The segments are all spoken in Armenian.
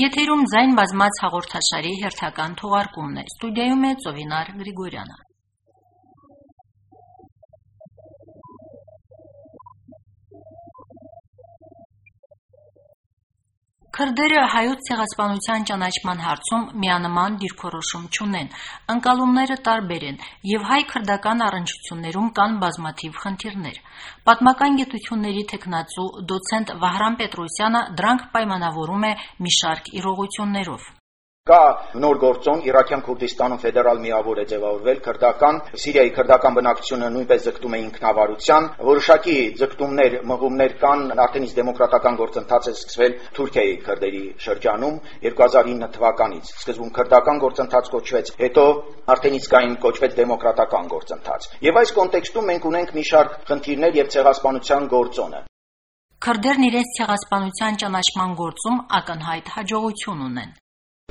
Եթերում «Ձայն բազմաց» հաղորդաշարի հերթական թողարկումն է: Ստուդիայում է Ծովինար Գրիգորյանը: Քրդերը Հայոց ցեղասպանության ճանաչման հարցում միանման դիրքորոշում չունեն: Ընկալումները տարբեր են, եւ հայ-քրդական առնչություններում կան բազմաթիվ խնդիրներ: Պատմական գիտությունների թեկնածու դոցենտ Վահրամ Պետրոսյանը դրանք պայմանավորում է մի շարք իրողություններով: Կա նոր գործոն Իրաքյան Քուրդիստանում ֆեդերալ միավոր է ձեւավորվել, Սիրիայի քրդական բնակչությունը նույնպես ձգտում է ինքնավարության, որոշակի ձգտումներ, մղումներ կան, արդեն իսկ դեմոկրատական գործընթաց է սկսվել Թուրքիայի քրդերի շրջանում 2009 թվականից: Սկզբում քրդական գործընթաց կոչվեց, հետո արդեն իսկ այն կոչվեց դեմոկրատական գործընթաց: Եվ այս կոնտեքստում մենք ունենք մի շարք խնդիրներ եւ ցեղասպանության գործոն է: Քրդերն իրենց ցեղասպանության ճանաչման գործում ակնհայտ հաջողություն ունեն: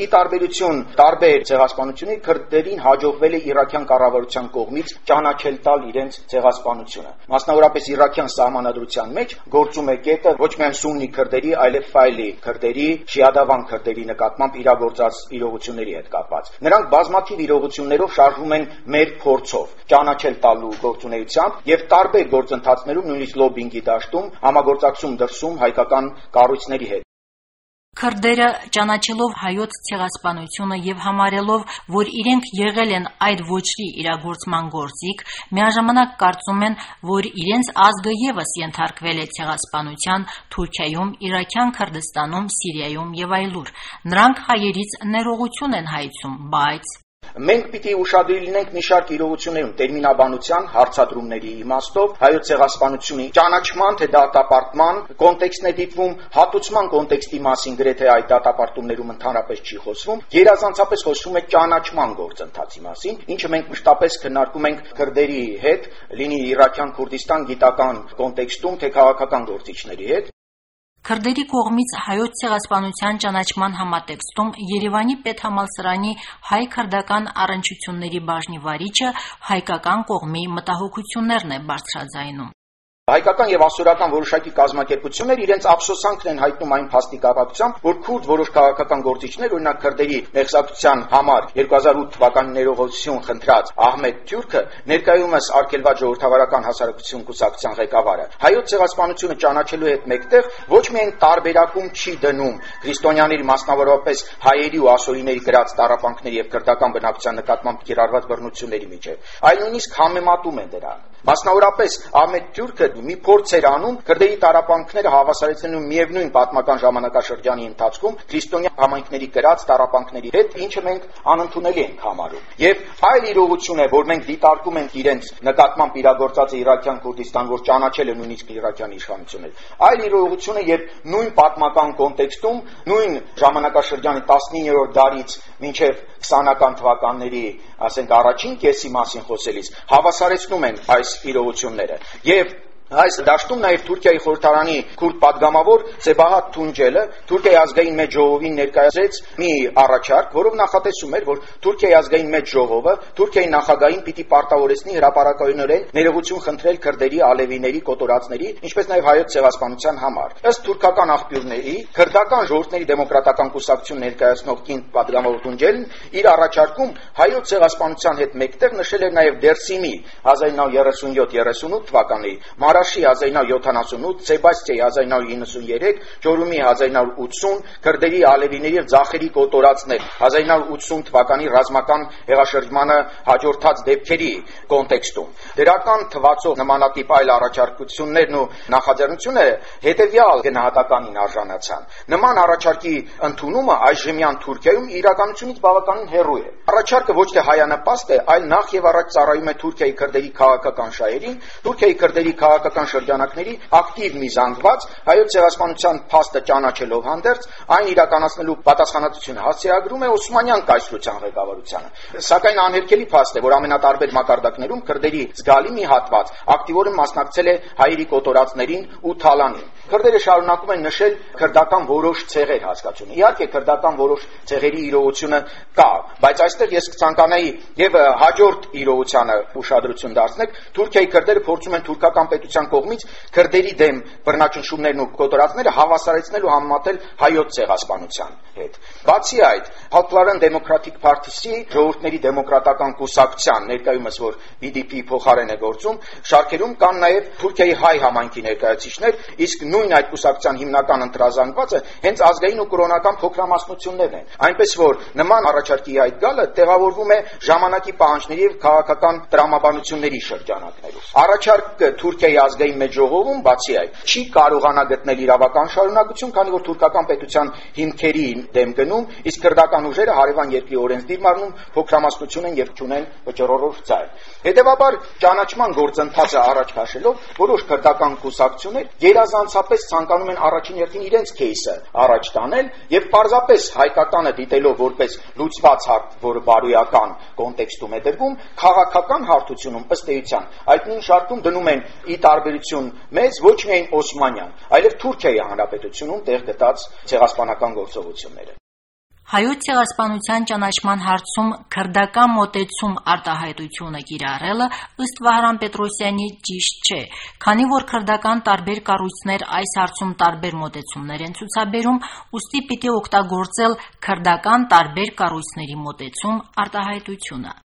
Ի տարբերություն տարբեր ցեղասպանությունների, քրդերին հաջողվել է իրաքյան կառավարության կողմից ճանաչել տալ իրենց ցեղասպանությունը: Մասնավորապես իրաքյան Սահմանադրության մեջ գործում է կետը ոչ միայն սուննի քրդերի, այլեւ ֆայլի քրդերի, շիադավան քրդերի նկատմամբ իրագործած իրողությունների հետ կապված: Նրանք բազմաթիվ իրողություններով շարժվում են մեր փորձով ճանաչել տալու գործունեությամբ եւ տարբեր գործընթացներում, նույնիսկ լոբբինգի դաշտում համագործակցում դրսում հայկական կառույցների հետ: Քրդերը ճանաչելով հայոց ցեղասպանությունը եւ համարելով, որ իրենք եղել են այդ ոճրի իրագործման գործիք, միաժամանակ կարծում են, որ իրենց ազգը եւս ենթարկվել է ցեղասպանության Թուրքիայում, Իրաքյան Քրդստանում, Սիրիայում եւ այլուր: Նրանք հայերից ներողություն են հայցում, բայց... Մենք պիտի ուշադիր լինենք մի շարք իրողություններում տերմինաբանության, հարցադրումների իմաստով, Հայոց ցեղասպանությունների ճանաչման, թե դատապարտման կոնտեքստն է դիտվում, հատուցման կոնտեքստի մասին գրեթե այդ դատապարտումներում ընդհանրապես չի խոսվում: Գերազանցապես խոսվում է ճանաչման գործընթացի մասին, ինչը մենք մշտապես քննարկում ենք քրդերի հետ, լինի Իրաքյան Քուրդիստան գիտական կոնտեքստում, թե քաղաքական գործիչների հետ: Քրդերի կողմից Հայոց ցեղասպանության ճանաչման համատեքստում Երեւանի պետհամալսարանի հայ-քրդական առնչությունների բաժնի վարիչը հայկական կողմի մտահոգություններն է բարձրաձայնում: Հայկական եւ ասորական որոշակի կազմակերպություններ իրենց ափսոսանքն են հայտնում այն փաստի կապակցությամբ, որ քուրդ որոշ քաղաքական գործիչներ, օրինակ քրդերի մեղսակցության համար 2008 թվականի ներողություն խնդրած Ահմեդ Թյուրքը, ներկայումս արգելված Ժողովրդավարական հասարակություն կուսակցության ղեկավարը, Հայոց ցեղասպանությունը ճանաչելու հետ մեկտեղ ոչ միայն տարբերակում չի դնում քրիստոնյաների, մասնավորապես հայերի ու ասորիների կրած տառապանքների եւ քրդական բնակչության նկատմամբ կիրառված բռնությունների միջեւ, այլ նույնիսկ համեմատում է դրանք: Մասնավորապես Ահմեդ Թյուրքը մի փորձ էր անում քրդերի տառապանքները հավասարեցնելու միեւնույն պատմական ժամանակաշրջանի ընթացքում քրիստոնյա համայնքների կրած տառապանքների հետ, ինչը մենք անընդունելի ենք համարում: Եվ այլ իրողություն է, որ մենք դիտարկում ենք իրենց նկատմամբ իրագործածը Իրաքյան Քուրդիստանում, որ ճանաչել է նույնիսկ իրաքյան իշխանությունները, այլ իրողություն է, երբ նույն պատմական կոնտեքստում, նույն ժամանակաշրջանի 19-րդ դարից մինչեւ 20-ական թվականների, ասենք, առաջին կեսի մասին խոսելիս հավասարեցնում են այս իրողությունները: Եվ այս դաշտում նաեւ Թուրքիայի խորհրդարանի քուրդ պատգամավոր Սեբահատ Թունջելը Թուրքիայի ազգային մեծ ժողովին ներկայացրեց մի առաջարկ, որով նախատեսում էր, որ Թուրքիայի ազգային մեծ ժողովը Թուրքիայի նախագահին պիտի պարտավորեցնի հրապարակայնորեն ներողություն խնդրել քրդերի, ալևիների, կոտորածների, ինչպես նաեւ Հայոց ցեղասպանության համար: Ըստ թուրքական աղբյուրների, քրդական ժողովուրդների դեմոկրատական կուսակցություն ներկայացնող կին պատգամավոր Թունջելն իր առաջարկում Հայոց ցեղասպանության հետ մեկտեղ նշել էր նաեւ Դերսիմի 1937-38 թվականների, Մարաշի 1978, Սեբաստիայի 1993, Ջորումի 1980, քրդերի, ալևիների եւ ձախերի կոտորածներ 1980 թվականի ռազմական հեղաշրջմանը հաջորդած դեպքերի կոնտեքստում: Դրական թվացող նմանատիպ այլ առաջարկություններն ու նախաձեռնությունները հետեւյալ գնահատականին արժանացան. նման առաջարկի ընդունումը այժմյան Թուրքիայում իրականությունից բավականին հեռու է: Առաջարկը ոչ թե հայանպաստ է, այլ նախեւառաջ ծառայում է Թուրքիայի քրդերի քաղաքական շահերին, Թուրքիայի քրդերի քաղաքական շրջանակների ակտիվ մի զանգված, Հայոց ցեղասպանության փաստը ճանաչելով հանդերձ, այն իրականացնելու պատասխանատվությունը հասցեագրում է Օսմանյան կայսրության ղեկավարությանը: Սակայն անհերքելի փաստ է, որ ամենատարբեր մակարդակներում քրդերի զգալի մի հատված ակտիվորեն մասնակցել է հայերի կոտորածներին ու թալանին: Քրդերը շարունակում են նշել քրդական որոշ ցեղեր հասկացությունը: Իհարկե քրդական որոշ ցեղերի իրողությունը կա, բայց այստեղ ես կցանկանայի եւ հաջորդ իրողությանը ուշադրություն դարձնել: Թուրքիայի քրդերը փորձում են թուրքական պետության պետության կողմից քրդերի դեմ բռնաճնշումներն ու կոտորածները հավասարեցնել ու համեմատել հայոց ցեղասպանության հետ։ Բացի այդ, Popular Democratic Party-ի ժողովուրդների դեմոկրատական կուսակցության ներկայումս որ BDP փոխարեն է գործում, շարքերում կան նաև Թուրքիայի հայ համայնքի ներկայացիչներ, իսկ նույն այդ կուսակցության հիմնական ընտրազանգվածը հենց ազգային ու կրոնական փոքրամասնություններն են։ Այնպես որ նման առաջարկի այդ գալը տեղավորվում է ժամանակի պահանջների եւ քաղաքական տրամաբանությունների շրջանակներում։ Առաջարկը Թուրքիայի ազգային մեջ ժողովում, բացի այդ, չի կարողանա գտնել իրավական շարունակություն, քանի որ թուրքական պետության հիմքերի դեմ գնում, իսկ քրդական ուժերը հարևան երկրի օրենսդիր մարնում փոքրամասնություն են եւ ճունեն վճռորոշ ծայր։ Հետևաբար ճանաչման գործընթացը առաջ քաշելով, որոշ քրդական կուսակցություններ երազանցապես ցանկանում են առաջին հերթին իրենց кейսը առաջ տանել եւ պարզապես հայկականը դիտելով որպես լուծված հարկ, որը բարոյական կոնտեքստում է դրվում, քաղաքական հարթությունում ըստ էության այդ նույն շարտում դնում են իտ տարբերություն մեզ ոչ միայն Օսմանյան, այլև Թուրքիայի հանրապետությունում տեղ գտած ցեղասպանական գործողությունները։ Հայոց ցեղասպանության ճանաչման հարցում քրդական մոտեցում արտահայտությունը կիրառելը ըստ Վահրամ Պետրոսյանի ճիշտ չէ, քանի որ քրդական տարբեր կառույցներ այս հարցում տարբեր մոտեցումներ են ցուցաբերում, ուստի պիտի օգտագործել քրդական տարբեր կառույցների մոտեցում արտահայտությունը։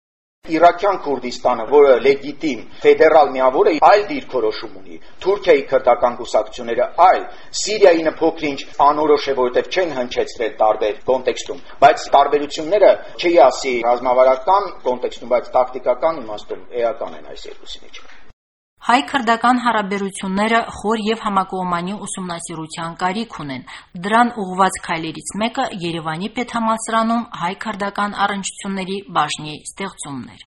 Իրաքյան Քուրդիստանը, որը լեգիտիմ ֆեդերալ միավոր է, այլ դիրքորոշում ունի։ Թուրքիայի քրդական կուսակցությունները այլ, Սիրիայինը փոքրինչ անորոշ է, որովհետև չեն հնչեցրել տարբեր կոնտեքստում, բայց տարբերությունները չի ասի ռազմավարական կոնտեքստում, բայց տակտիկական իմաստում էական են այս երկուսի մեջ։ Հայ-քրդական հարաբերությունները խոր եւ համակողմանի ուսումնասիրության կարիք ունեն։ Դրան ուղղված քայլերից մեկը Երևանի պետհամալսարանում հայ-քրդական առնչությունների բաժնի ստեղծումն էր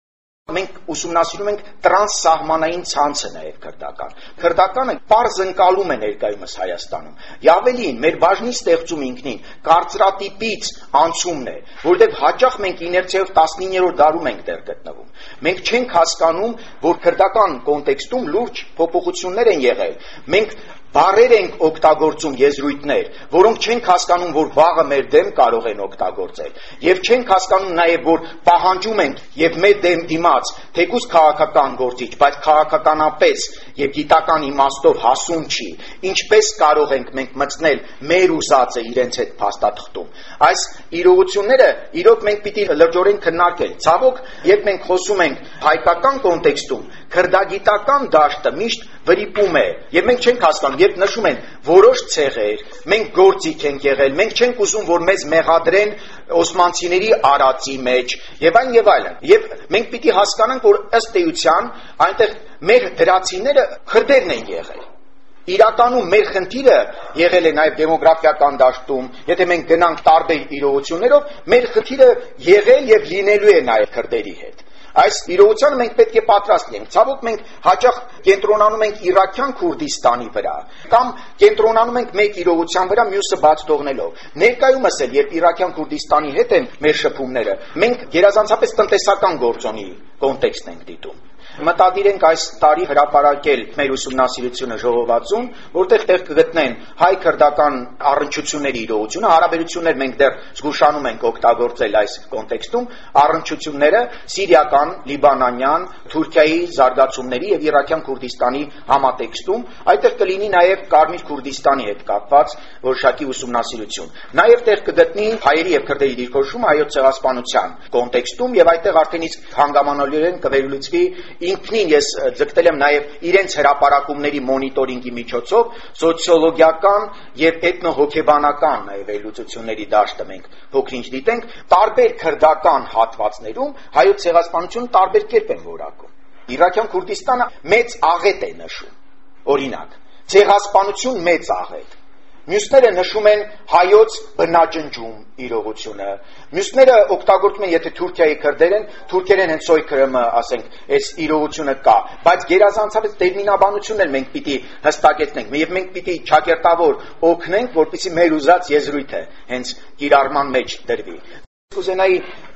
մենք ուսումնասիրում ենք տրանսսահմանային ցանցը նաև քրդական։ Քրդականը པարզ ընկալում է ներկայումս Հայաստանում։ Եավելին մեր բաժնի ստեղծում ինքնին կարծրատիպից անցումն է, որովհետև հաճախ մենք իներցիայով 19-րդ դարում ենք դեռ գտնվում։ Մենք չենք հասկանում, որ քրդական կոնտեքստում լուրջ փոփոխություններ են եղել։ Մենք Բարեր ենք օգտագործում եզրույթներ, որոնք չենք հասկանում, որ վաղը մեր դեմ կարող են օգտագործել, եւ չենք հասկանում նաեւ, որ պահանջում ենք եւ մեր դեմ դիմաց թեկուս քաղաքական գործիչ, բայց քաղաքականապես եւ գիտական իմաստով հասուն չի, ինչպես կարող ենք մենք մտցնել մեր ուզածը իրենց հետ փաստաթղթում։ Այս իրողությունները իրոք մենք պիտի լրջորեն քննարկել։ Ցավոք, երբ մենք խոսում ենք հայկական կոնտեքստում, քրդագիտական դաշտը միշտ վրիպում է եւ մենք չենք հասկանում երբ նշում են որոշ ցեղեր մենք գործիք ենք եղել մենք չենք ուզում որ մեզ մեղադրեն օսմանցիների արածի մեջ եւ այն եւ այլն եւ մենք պիտի հասկանանք որ ըստ էության այնտեղ մեր դրացիները քրդերն են եղել իրականում մեր խնդիրը եղել է նաև դեմոգրաֆիական դաշտում, եթե մենք գնանք տարբեր իրողություններով, մեր խնդիրը եղել եւ լինելու է նաև քրդերի հետ։ Այս իրողությանը մենք պետք է պատրաստ լինենք։ Ցավոք մենք հաճախ կենտրոնանում ենք Իրաքյան Քուրդիստանի վրա կամ կենտրոնանում ենք մեկ իրողության վրա, մյուսը բաց թողնելով։ Ներկայումս էլ երբ Իրաքյան Քուրդիստանի հետ են մեր շփումները, մենք գերազանցապես տնտեսական գործոնի կոնտեքստ ենք դիտում մտադիր ենք այս տարի հրապարակել մեր ուսումնասիրությունը ժողովածուն, որտեղ տեղ կգտնեն հայ-քրդական առնչությունների իրողությունը, հարաբերություններ մենք դեռ զգուշանում ենք օգտագործել այս կոնտեքստում, առնչությունները սիրիական, լիբանանյան, Թուրքիայի զարգացումների եւ Իրաքյան Քուրդիստանի համատեքստում, այդտեղ կլինի նաեւ Կարմիր Քուրդիստանի հետ կապված որոշակի ուսումնասիրություն։ Նաեւ տեղ կգտնի հայերի եւ քրդերի դիրքորոշումը հայոց ցեղասպանության կոնտեքստում եւ այդտեղ արդեն իսկ հանգամանալիորեն կվերլուծվի ինքնին ես ձգտել եմ նաև իրենց հրապարակումների մոնիտորինգի միջոցով սոցիոլոգիական եւ էթնոհոգեբանական նաև վերլուծությունների դաշտը մենք փոքրինչ դիտենք տարբեր քրդական հատվածներում հայոց ցեղասպանությունը տարբեր կերպ են որակում Իրաքյան Քուրդիստանը մեծ աղետ է նշում օրինակ ցեղասպանություն մեծ աղետ Մյուսները նշում են հայոց բնաջնջում իրողությունը։ Մյուսները օգտագործում են, եթե Թուրքիայի քրդեր են, թուրքերեն են սոյ քրմը, ասենք, այս իրողությունը կա, բայց գերազանցապես տերմինաբանությունն էլ մենք պիտի հստակեցնենք, եւ մենք պիտի ճակերտավոր օգնենք, որպեսզի մեր ուզած եզրույթը հենց կիրառման մեջ դրվի։ Կուզենայի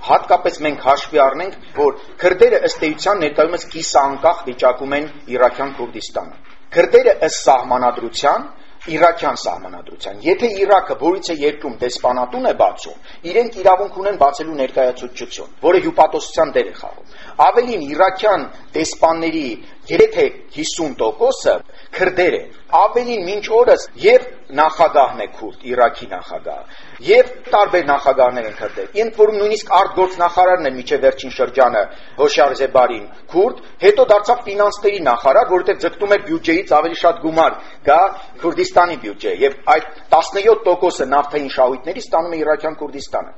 հատկապես մենք հաշվի առնենք, որ քրդերը ըստ էության ներկայումս կիսանկախ վիճակում են Իրաքյան Քուրդիստանը։ Քրդերը ըստ սահմանադրության Իրաքյան սահմանադրության։ Եթե Իրաքը, որից է երկրում դեսպանատուն է բացում, իրենք իրավունք ունեն բացելու ներկայացուցչություն, որը հյուպատոսության դեր է խաղում։ Ավելին Իրաքյան դեսպանների 3 թե 50%-ը քրդեր են։ Ավելին մինչ օրս եւ նախագահն է քուրդ, Իրաքի նախագահը, եւ տարբեր նախագահներ են քրդեր։ Ընդ որում նույնիսկ արտգործնախարարն է միջև վերջին շրջանը Հոշար Զեբարին քուրդ, հետո դարձավ ֆինանսների նախարար, որովհետեւ ձգտում էր բյուջեից ավելի շատ գումար գա Քուրդիստանի բյուջե եւ այդ 17%-ը նավթային շահույթներից ստանում է Իրաքյան Քուրդիստանը։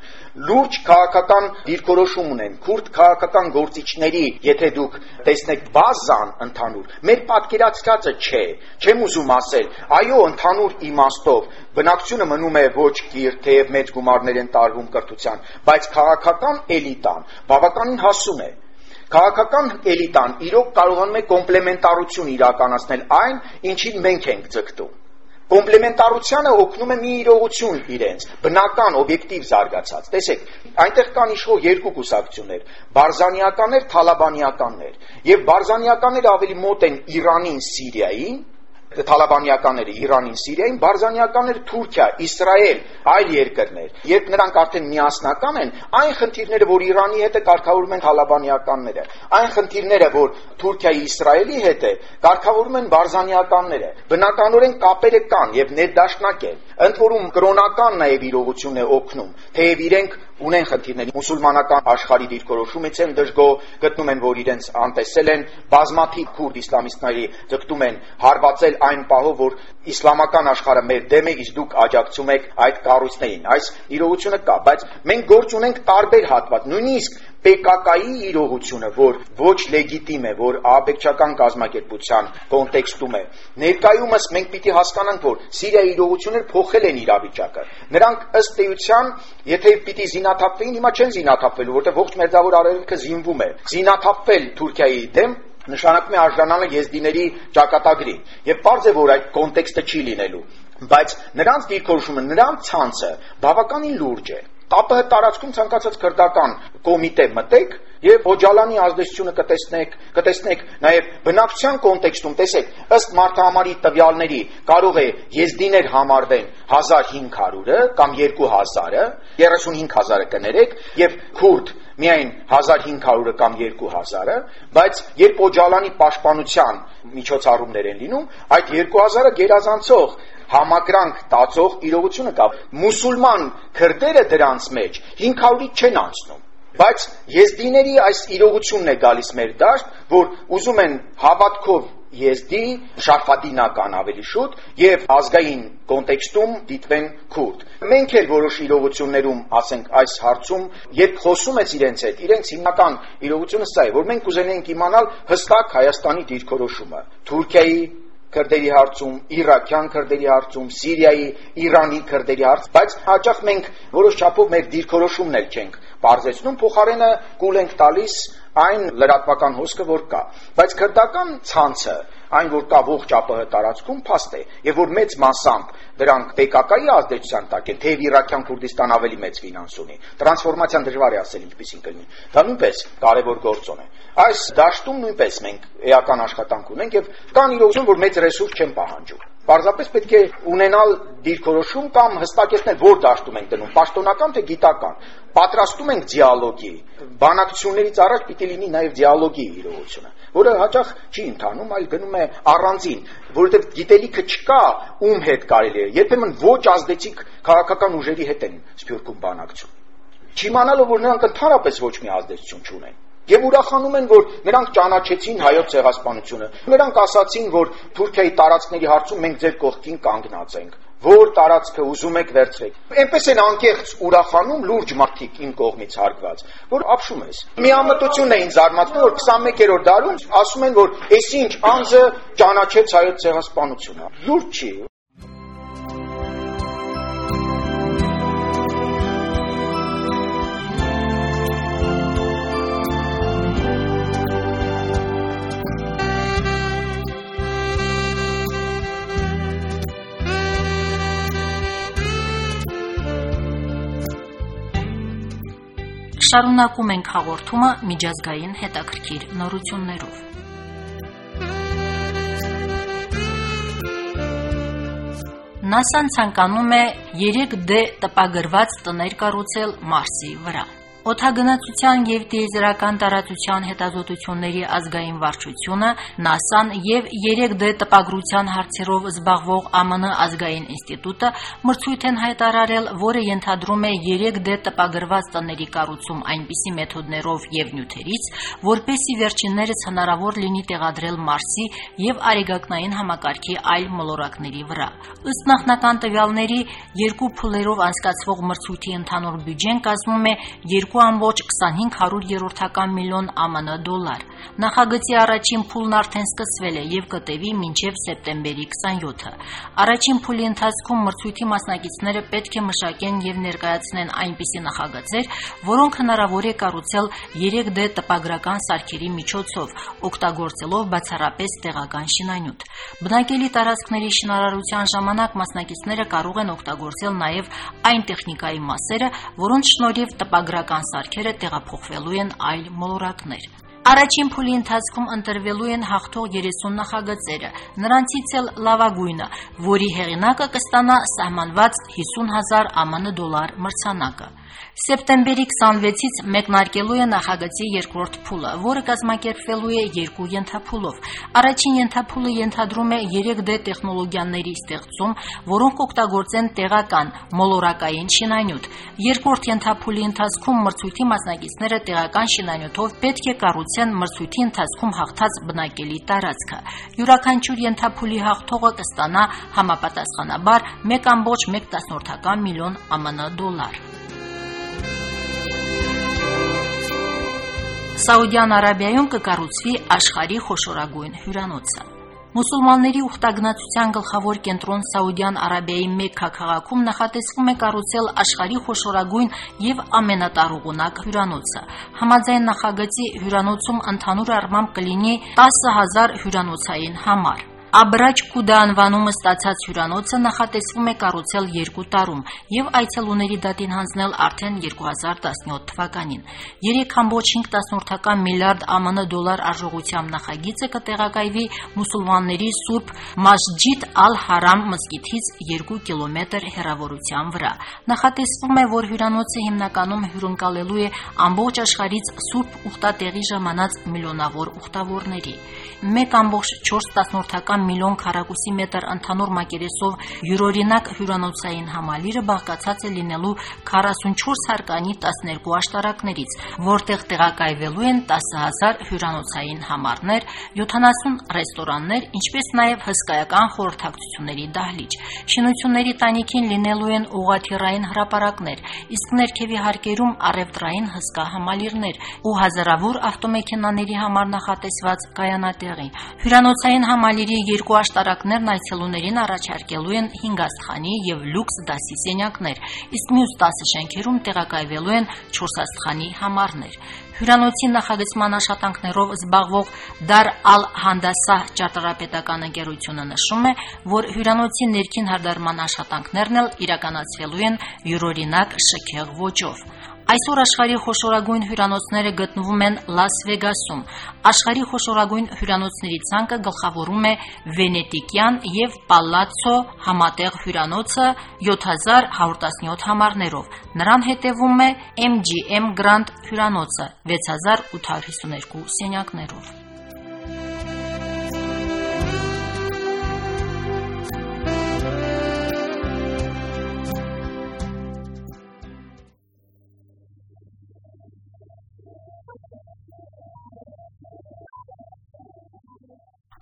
Լուրջ քաղաքական դիրքորոշում ունեն քուրդ քաղաքական գործիչների, եթե դուք տեսնեք բազան ընդհանուր, մեր պատկերացրածը չէ, չեմ ուզում ասել, այո, ընդհանուր իմաստով բնակչությունը մնում է ոչ կիր, թեև մեծ գումարներ են տարվում կրթության, բայց քաղաքական էլիտան բավականին հասուն է Քաղաքական էլիտան իրոք կարողանում է կոմպլեմենտարություն իրականացնել այն, ինչին մենք ենք ձգտում։ Կոմպլեմենտարությանը օգնում է մի իրողություն իրենց, բնական, օբյեկտիվ զարգացած։ Տեսեք, այնտեղ կան իշխող երկու կուսակցություններ՝ Բարզանիականներ, Թալաբանիականներ։ Եվ Բարզանիականները ավելի մոտ են Իրանին, Սիրիային, Թալաբանիականները Իրանին, Սիրիային, Բարզանիականները Թուրքիա, Իսրայել, այլ երկրներ։ Երբ նրանք արդեն միասնական են, այն խնդիրները, որ Իրանի հետ է կարգավորում են Թալաբանիականները, այն խնդիրները, որ Թուրքիայի, Իսրայելի հետ է, կարգավորում են Բարզանիականները։ Բնականորեն կապերը կան եւ ներդաշնակ են։ Ընդ որում կրոնական նաեւ իրողություն է օգնում, թեև իրենք ունեն խնդիրներ մուսուլմանական աշխարհի դիրքորոշումից են դժգոհ գտնում են որ իրենց անտեսել են բազմաթիվ քուրդ իսլամիստների ձգտում են հարվածել այն պահով որ իսլամական աշխարհը մեր դեմ է իսկ դուք աջակցում եք այդ կառույցներին այս իրողությունը կա բայց մենք գործ ունենք տարբեր հատված նույնիսկ PKK-ի իրողությունը, որ ոչ լեգիտիմ է, որ աբեկչական կազմակերպության կոնտեքստում է։ Ներկայումս մենք պիտի հասկանանք, որ Սիրիայի իրողությունները փոխել են իրավիճակը։ Նրանք ըստ էության, եթե պիտի զինաթափվեին, հիմա չեն զինաթափվելու, որտեղ ողջ մերձավոր արևելքը զինվում է։ Զինաթափվել Թուրքիայի դեմ նշանակում է արժանանալ եզդիների ճակատագրին։ Եվ པարզ է, որ այդ կոնտեքստը չի լինելու բայց նրանց դիրքորոշումը, նրանց ցանցը բավականին լուրջ է։ ՏԱՊՀ տարածքում ցանկացած քրդական կոմիտե մտեք եւ Օջալանի ազդեցությունը կտեսնեք, կտեսնեք նաեւ բնակչության կոնտեքստում, տեսեք, ըստ մարդահամարի տվյալների կարող է եզդիներ համարվեն 1500-ը կամ 2000-ը, 35000-ը կներեք եւ քուրդ միայն 1500-ը կամ 2000-ը, բայց երբ Օջալանի պաշտպանության միջոցառումներ են լինում, այդ 2000-ը գերազանցող համակրանք տածող իրողությունը կա։ Մուսուլման քրդերը դրանց մեջ 500-ից չեն անցնում։ Բայց եզդիների այս իրողությունն է գալիս մեր դաշտ, որ ուզում են հավատքով եզդի, շարֆադինական ավելի շուտ եւ ազգային կոնտեքստում դիտվեն քուրդ։ Մենք էլ որոշ իրողություններում, ասենք այս հարցում, երբ խոսում ես իրենց հետ, իրենց հիմնական իրողությունը սա է, որ մենք կուզենենք իմանալ հստակ Հայաստանի դիրքորոշումը։ Թուրքիայի քրդերի հարցում, Իրաքյան քրդերի հարցում, Սիրիայի, Իրանի քրդերի հարց, բայց հաճախ մենք որոշ չափով մեր դիրքորոշումն էլ չենք բարձեցնում, փոխարենը կուլ ենք տալիս այն լրատվական հոսքը, որ կա։ Բայց քրդական ցանցը այն որ կա ողջ ԱՊՀ տարածքում փաստ է եւ որ մեծ մասամբ դրանք PKK-ի ազդեցության տակ են թեև Իրաքյան Քուրդիստան ավելի մեծ ֆինանս ունի տրանսֆորմացիան դժվար է ասել ինչպեսին կլինի դա նույնպես կարևոր գործոն է այս դաշտում նույնպես մենք էական աշխատանք ունենք եւ կան իրողություն որ մեծ ռեսուրս չեն պահանջում Պարզապես պետք է ունենալ դիրքորոշում կամ հստակեցնել որ դաշտում ենք դնում, պաշտոնական թե գիտական։ Պատրաստում ենք դիալոգի։ Բանակցություններից առաջ պիտի լինի նաև դիալոգի իրողությունը, որը հաճախ չի ընթանում, այլ գնում է առանձին, որովհետև գիտելիքը չկա, ում հետ կարելի է։ Երբեմն ոչ ազդեցիկ քաղաքական ուժերի հետ են սփյուռքում բանակցում։ Չիմանալով որ նրանք ընդհանրապես ոչ մի ազդեցություն չունեն Եվ ուրախանում են, որ նրանք ճանաչեցին հայոց ցեղասպանությունը։ Նրանք ասացին, որ Թուրքիայի տարածքների հարցում մենք ձեր կողքին կանգնած ենք որ տարածքը ուզում եք վերցրեք։ Այնպես են անկեղծ ուրախանում լուրջ մարդիկ իմ կողմից հարգված, որ ապշում ես։ Միամտությունն է ինձ զարմացնում, որ 21-րդ դարում ասում են, որ այսինչ անձը ճանաչեց հայոց ցեղասպանությունը։ Լուրջ չի։ Շարունակում ենք հաղորդումը միջազգային հետաքրքիր նորություններով։ ՆԱՍԱ-ն ցանկանում է 3D տպագրված տներ կառուցել Մարսի վրա։ Օթագնացության եւ տիեզերական տարածության հետազոտությունների ազգային վարչությունը, ՆԱՍԱ-ն եւ 3D տպագրության հարցերով զբաղվող ԱՄՆ ազգային ինստիտուտը մրցույթ են հայտարարել, որը ենթադրում է 3D տպագրված տների կառուցում այնպիսի մեթոդներով եւ նյութերից, որպեսզի վերջիններս հնարավոր լինի տեղադրել Մարսի եւ Արեգակնային համակարգի այլ մոլորակների վրա։ Ըստ նախնական տվյալների, երկու փուլերով անցկացվող մրցույթի ընդհանուր բյուջեն կազմում է 2.25 միլիոն ԱՄՆ դոլար։ Նախագծի առաջին փուլն արդեն սկսվել է եւ կտևի մինչեւ սեպտեմբերի 27-ը։ Առաջին փուլի ընթացքում մրցույթի մասնակիցները պետք է մշակեն եւ ներկայացնեն այնպիսի նախագծեր, որոնք հնարավոր է կառուցել 3D տպագրական սարքերի միջոցով, օգտագործելով բացառապես տեղական շինանյութ։ Բնակելի տարածքների շինարարության ժամանակ մասնակիցները կարող են օգտագործել նաեւ այն տեխնիկայի մասերը, որոնց շնորհիվ տպագրական սարքերը տեղափոխվելու են այլ մոլորակներ։ Առաջին փուլի ընթացքում ընտրվելու են հաղթող 30 նախագծերը, նրանցից էլ լավագույնը, որի հեղինակը կստանա սահմանված 50 հազար ԱՄՆ դոլար մրցանակը։ Սեպտեմբերի 26-ից մեկնարկելու է նախագծի երկրորդ փուլը, որը կազմակերպվելու է երկու ենթափուլով։ Առաջին ենթափուլը ենթադրում է 3D տեխնոլոգիաների ստեղծում, որոնք կօգտագործեն տեղական մոլորակային շինանյութ։ Երկրորդ ենթափուլի ընթացքում մրցույթի մասնակիցները տեղական շինանյութով պետք է կառուցեն մրցույթի ընթացքում հաղթած բնակելի տարածքը։ Յուրաքանչյուր ենթափուլի հաղթողը կստանա համապատասխանաբար 1.1 միլիոն ԱՄՆ դոլար։ Սաուդյան Արաբիայում կկառուցվի աշխարհի խոշորագույն հյուրանոցը։ Մուսուլմանների ուխտագնացության գլխավոր կենտրոն Սաուդյան Արաբիայի Մեքքա քաղաքում նախատեսվում է կառուցել աշխարհի խոշորագույն եւ ամենատարողունակ հյուրանոցը։ Համաձայն նախագծի հյուրանոցում ընդհանուր առմամբ կլինի 10000 հյուրանոցային համար։ Աբրաջ Կուդա անվանումը ստացած հյուրանոցը նախատեսվում է կառուցել երկու տարում եւ այցելուների դատին հանձնել արդեն 2017 թվականին։ 3.5 միլիարդ ԱՄՆ դոլար արժողությամբ նախագիծը կտեղակայվի մուսուլմանների Սուրբ Մասջիդ Ալ-Հարամ մզկիթից 2 կիլոմետր հեռավորության վրա։ Նախատեսվում է, որ հյուրանոցը հիմնականում հյուրընկալելու է ամբողջ աշխարհից Սուրբ ուխտատեղի ժամանած միլիոնավոր ուխտավորների։ 1.4 միլիոն քառակուսի մետր ընդհանուր մակերեսով յուրօրինակ հյուրանոցային համալիրը բաղկացած է լինելու 44 հարկանի 12 աշտարակներից, որտեղ տեղակայվելու են 10000 հյուրանոցային համարներ, 70 ռեստորաններ, ինչպես նաև հսկայական խորհրդակցությունների դահլիճ։ Շինությունների տանիքին լինելու են ուղղաթիռային հրապարակներ, իսկ ներքևի հարկերում առևտրային հսկա համալիրներ ու հազարավոր ավտոմեքենաների համար նախատեսված կայանատեղի։ Հյուրանոցային համալիրի երկու աշտարակներն այցելուներին առաջարկելու են 5 աստղանի եւ լյուքս դասի սենյակներ, իսկ մյուս 10 շենքերում տեղակայվելու են 4 աստղանի համարներ։ Հյուրանոցի նախագծման աշխատանքներով զբաղվող Դար Ալ-Հանդասա ճարտարապետական ընկերությունը նշում է, որ հյուրանոցի ներքին հարդարման աշխատանքներն էլ իրականացվելու են յուրօրինակ շքեղ ոճով։ Այսօր աշխարհի խոշորագույն հյուրանոցները գտնվում են Լաս Վեգասում։ Աշխարհի խոշորագույն հյուրանոցների ցանկը գլխավորում է Վենետիկյան եւ Պալացո համատեղ հյուրանոցը 7117 համարներով։ Նրան հետևում է MGM Grand հյուրանոցը 6852 սենյակներով։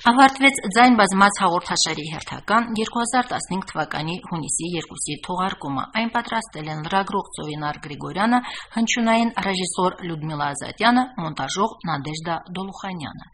Ավարտվեց ձայն բազմաց հաղորդաշարի հերթական 2015 թվականի հունիսի 2-ի թողարկումը։ Այն պատրաստել են լրագրող Ծովինար Գրիգորյանը, հնչյունային ռեժիսոր Լյուդմիլա Ազատյանը, մոնտաժող Նադեժդա Դոլուխանյանը։